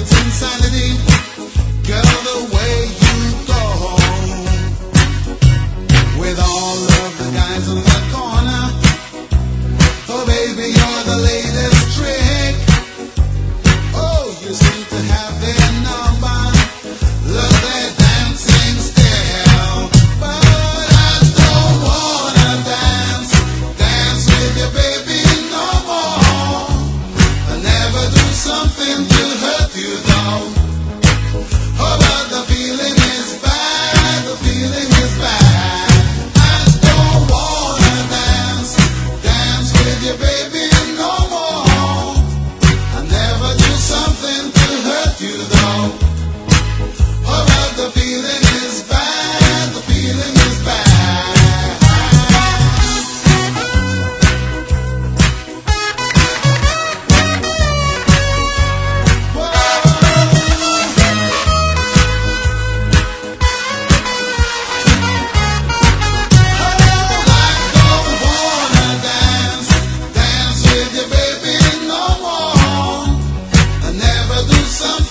it's insanity. Girl, the way you go with all of the guys on the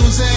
music